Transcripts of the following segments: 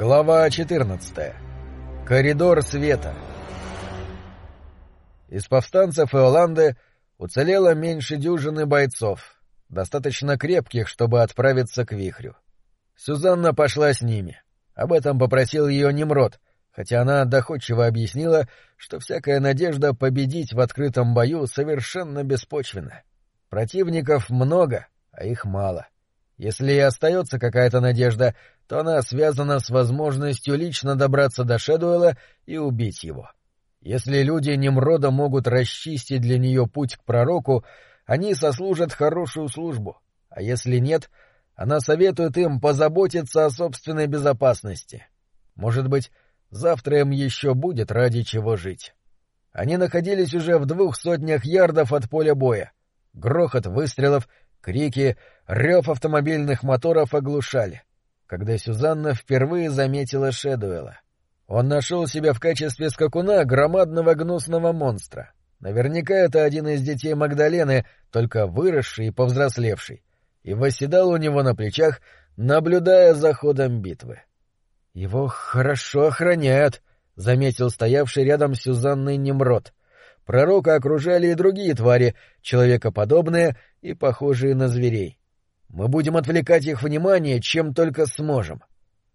Глава 14. Коридор света. Из повстанцев Иоланды уцелело меньше дюжины бойцов, достаточно крепких, чтобы отправиться к вихрю. Сюзанна пошла с ними. Об этом попросил ее Немрод, хотя она доходчиво объяснила, что всякая надежда победить в открытом бою совершенно беспочвенна. Противников много, а их мало. Если и остается какая-то надежда, то она связана с возможностью лично добраться до Шэдуэла и убить его. Если люди Немрода могут расчистить для нее путь к пророку, они сослужат хорошую службу, а если нет, она советует им позаботиться о собственной безопасности. Может быть, завтра им еще будет ради чего жить. Они находились уже в двух сотнях ярдов от поля боя. Грохот выстрелов, крики, рев автомобильных моторов оглушали когда Сюзанна впервые заметила Шэдуэла. Он нашел себя в качестве скакуна громадного гнусного монстра. Наверняка это один из детей Магдалены, только выросший и повзрослевший, и восседал у него на плечах, наблюдая за ходом битвы. — Его хорошо охраняют, — заметил стоявший рядом с Сюзанной Немрод. Пророка окружали и другие твари, человекоподобные и похожие на зверей. Мы будем отвлекать их внимание, чем только сможем.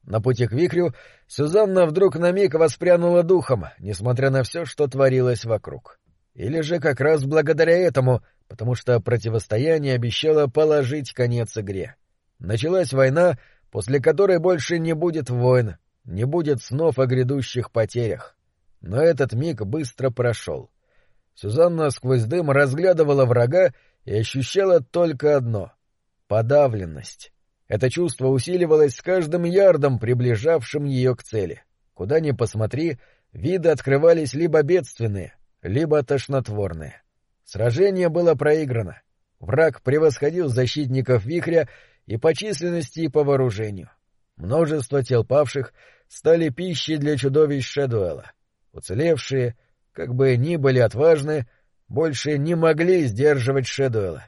На пути к Викрю Сюзанна вдруг на миг воспрянула духом, несмотря на все, что творилось вокруг. Или же как раз благодаря этому, потому что противостояние обещало положить конец игре. Началась война, после которой больше не будет войн, не будет снов о грядущих потерях. Но этот миг быстро прошел. Сюзанна сквозь дым разглядывала врага и ощущала только одно Подавленность. Это чувство усиливалось с каждым ярдом, приближавшим ее к цели. Куда ни посмотри, виды открывались либо бедственные, либо тошнотворные. Сражение было проиграно. Враг превосходил защитников вихря и по численности, и по вооружению. Множество тел павших стали пищей для чудовищ Шэдуэла. Уцелевшие, как бы ни были отважны, больше не могли сдерживать Шэдуэла.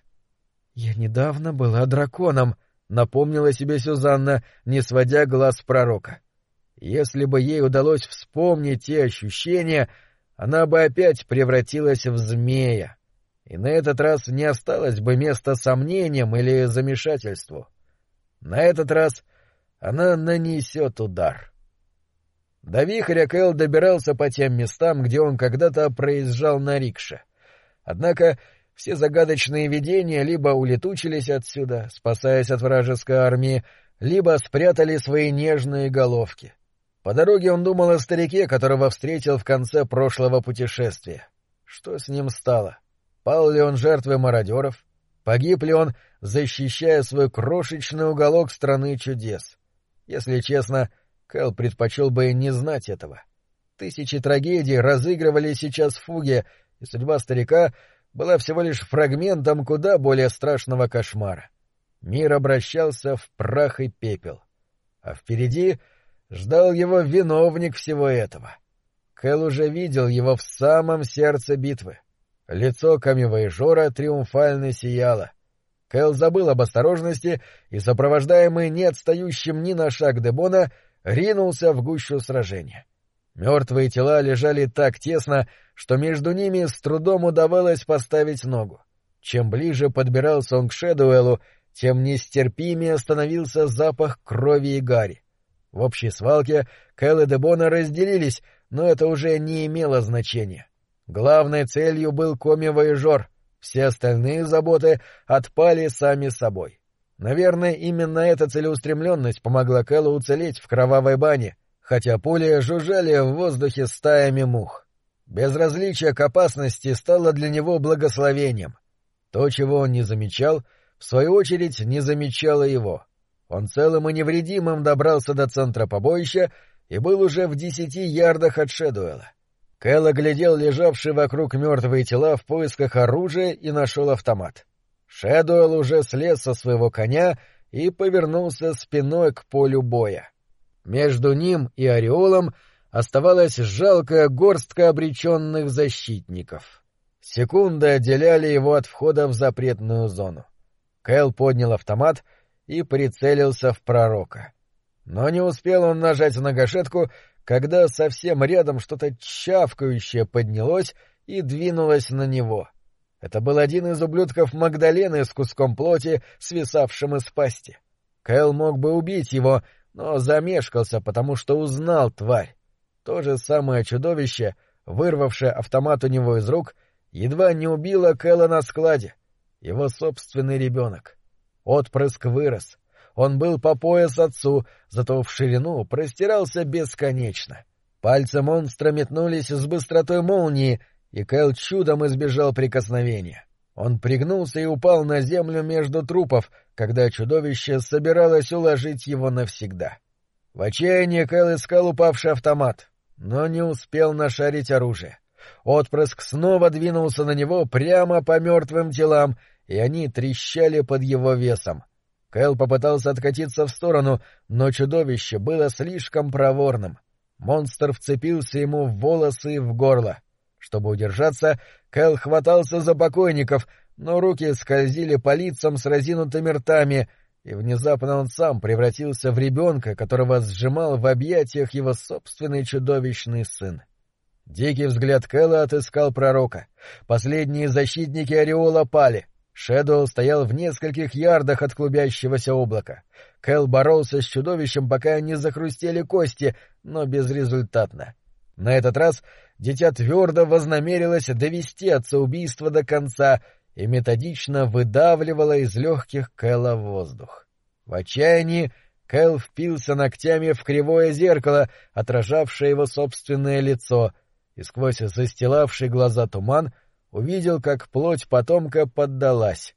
«Я недавно была драконом», — напомнила себе Сюзанна, не сводя глаз пророка. Если бы ей удалось вспомнить те ощущения, она бы опять превратилась в змея, и на этот раз не осталось бы места сомнениям или замешательству. На этот раз она нанесет удар. До вихря Кэл добирался по тем местам, где он когда-то проезжал на рикше. Однако все загадочные видения либо улетучились отсюда, спасаясь от вражеской армии, либо спрятали свои нежные головки. По дороге он думал о старике, которого встретил в конце прошлого путешествия. Что с ним стало? Пал ли он жертвой мародеров? Погиб ли он, защищая свой крошечный уголок страны чудес? Если честно, Кэл предпочел бы не знать этого. Тысячи трагедий разыгрывали сейчас в фуге, и судьба старика была всего лишь фрагментом куда более страшного кошмара. Мир обращался в прах и пепел. А впереди ждал его виновник всего этого. Кэл уже видел его в самом сердце битвы. Лицо Камевоежора триумфально сияло. Кэл забыл об осторожности и, сопровождаемый не отстающим ни на шаг Дебона, ринулся в гущу сражения. Мертвые тела лежали так тесно, что между ними с трудом удавалось поставить ногу. Чем ближе подбирался он к Шэдуэлу, тем нестерпимее становился запах крови и гари. В общей свалке Кэл и Дебона разделились, но это уже не имело значения. Главной целью был коми-воежор, все остальные заботы отпали сами собой. Наверное, именно эта целеустремленность помогла Кэлу уцелеть в кровавой бане, хотя пули жужжали в воздухе стаями мух. Безразличие к опасности стало для него благословением. То, чего он не замечал, в свою очередь не замечало его. Он целым и невредимым добрался до центра побоища и был уже в десяти ярдах от Шедуэла. Кэл оглядел лежавшие вокруг мертвые тела в поисках оружия и нашел автомат. Шэдуэлл уже слез со своего коня и повернулся спиной к полю боя. Между ним и Ореолом — оставалась жалкая горстка обреченных защитников. Секунды отделяли его от входа в запретную зону. Кэл поднял автомат и прицелился в пророка. Но не успел он нажать на гашетку, когда совсем рядом что-то чавкающее поднялось и двинулось на него. Это был один из ублюдков Магдалены с куском плоти, свисавшим из пасти. Кэл мог бы убить его, но замешкался, потому что узнал тварь. То же самое чудовище, вырвавшее автомат у него из рук, едва не убило Кэла на складе. Его собственный ребенок. Отпрыск вырос. Он был по пояс отцу, зато в ширину простирался бесконечно. Пальцы монстра метнулись с быстротой молнии, и Кэл чудом избежал прикосновения. Он пригнулся и упал на землю между трупов, когда чудовище собиралось уложить его навсегда. В отчаянии Кэл искал упавший автомат, но не успел нашарить оружие. Отпрыск снова двинулся на него прямо по мертвым телам, и они трещали под его весом. Кэл попытался откатиться в сторону, но чудовище было слишком проворным. Монстр вцепился ему в волосы и в горло. Чтобы удержаться, Кэл хватался за покойников, но руки скользили по лицам с разинутыми ртами, и внезапно он сам превратился в ребенка, которого сжимал в объятиях его собственный чудовищный сын. Дикий взгляд Кэла отыскал пророка. Последние защитники Ореола пали. Шэдоу стоял в нескольких ярдах от клубящегося облака. Кэл боролся с чудовищем, пока не захрустели кости, но безрезультатно. На этот раз дитя твердо вознамерилось довести отца убийства до конца и методично выдавливало из легких Кэла воздух. В отчаянии Кэл впился ногтями в кривое зеркало, отражавшее его собственное лицо, и сквозь застилавший глаза туман увидел, как плоть потомка поддалась.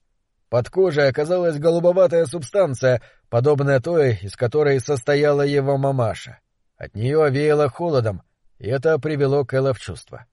Под кожей оказалась голубоватая субстанция, подобная той, из которой состояла его мамаша. От нее веяло холодом, и это привело Кэлла в чувство.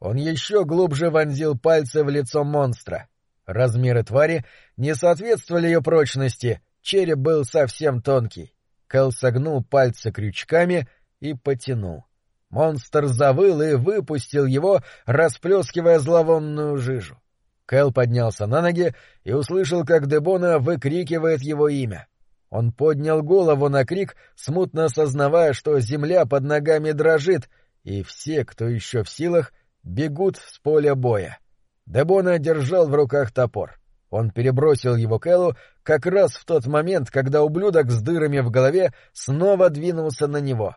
Он еще глубже вонзил пальцы в лицо монстра. Размеры твари не соответствовали ее прочности, череп был совсем тонкий. Кэл согнул пальцы крючками и потянул. Монстр завыл и выпустил его, расплескивая зловонную жижу. Кэл поднялся на ноги и услышал, как Дебона выкрикивает его имя. Он поднял голову на крик, смутно осознавая, что земля под ногами дрожит — и все, кто еще в силах, бегут с поля боя. Дебона держал в руках топор. Он перебросил его Кэллу как раз в тот момент, когда ублюдок с дырами в голове снова двинулся на него.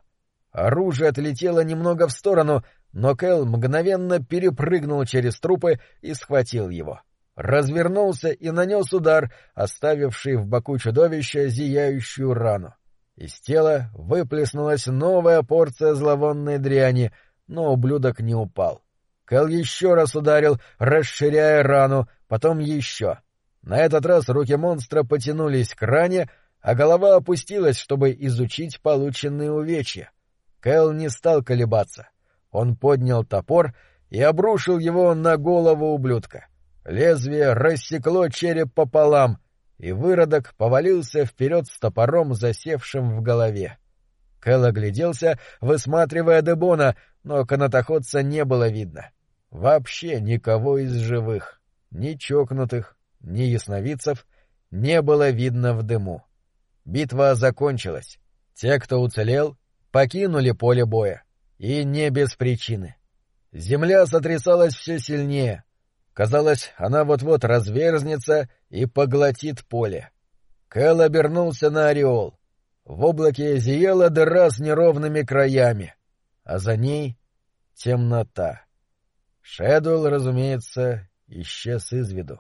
Оружие отлетело немного в сторону, но Кэл мгновенно перепрыгнул через трупы и схватил его. Развернулся и нанес удар, оставивший в боку чудовища зияющую рану. Из тела выплеснулась новая порция зловонной дряни, но ублюдок не упал. Кэл еще раз ударил, расширяя рану, потом еще. На этот раз руки монстра потянулись к ране, а голова опустилась, чтобы изучить полученные увечья. Кэл не стал колебаться. Он поднял топор и обрушил его на голову ублюдка. Лезвие рассекло череп пополам — и выродок повалился вперед с топором, засевшим в голове. Кэл огляделся, высматривая Дебона, но канатоходца не было видно. Вообще никого из живых, ни чокнутых, ни ясновидцев, не было видно в дыму. Битва закончилась. Те, кто уцелел, покинули поле боя. И не без причины. Земля сотрясалась все сильнее, Казалось, она вот-вот разверзнется и поглотит поле. Кэл обернулся на ореол. В облаке зияла дыра с неровными краями, а за ней — темнота. Шэдуэлл, разумеется, исчез из виду.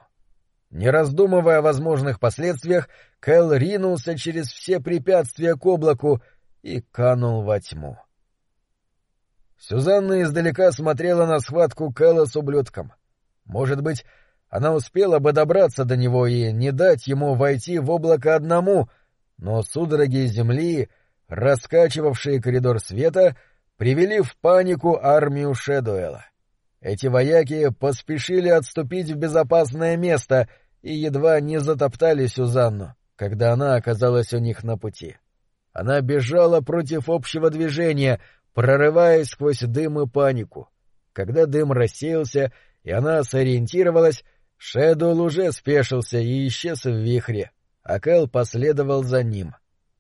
Не раздумывая о возможных последствиях, Кэл ринулся через все препятствия к облаку и канул во тьму. Сюзанна издалека смотрела на схватку Кэла с ублюдком — может быть, она успела бы добраться до него и не дать ему войти в облако одному, но судороги земли, раскачивавшие коридор света, привели в панику армию Шедуэла. Эти вояки поспешили отступить в безопасное место и едва не затоптали Сюзанну, когда она оказалась у них на пути. Она бежала против общего движения, прорываясь сквозь дым и панику. Когда дым рассеялся, и она сориентировалась, Шэдуэлл уже спешился и исчез в вихре, а Кэл последовал за ним.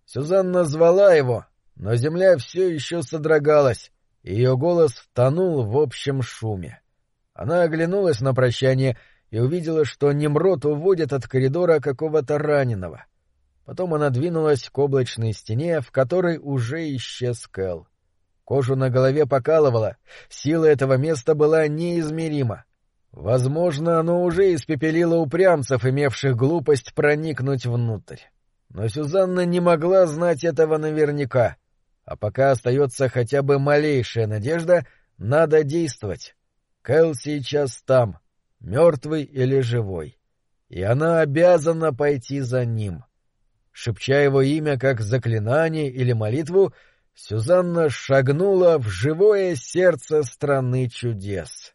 Сюзанна звала его, но земля все еще содрогалась, и ее голос тонул в общем шуме. Она оглянулась на прощание и увидела, что Немрод уводит от коридора какого-то раненого. Потом она двинулась к облачной стене, в которой уже исчез Кэл. Кожу на голове покалывала, сила этого места была неизмерима. Возможно, оно уже испепелило упрямцев, имевших глупость проникнуть внутрь. Но Сюзанна не могла знать этого наверняка. А пока остается хотя бы малейшая надежда, надо действовать. Кэл сейчас там, мертвый или живой. И она обязана пойти за ним. Шепча его имя как заклинание или молитву, Сюзанна шагнула в живое сердце страны чудес.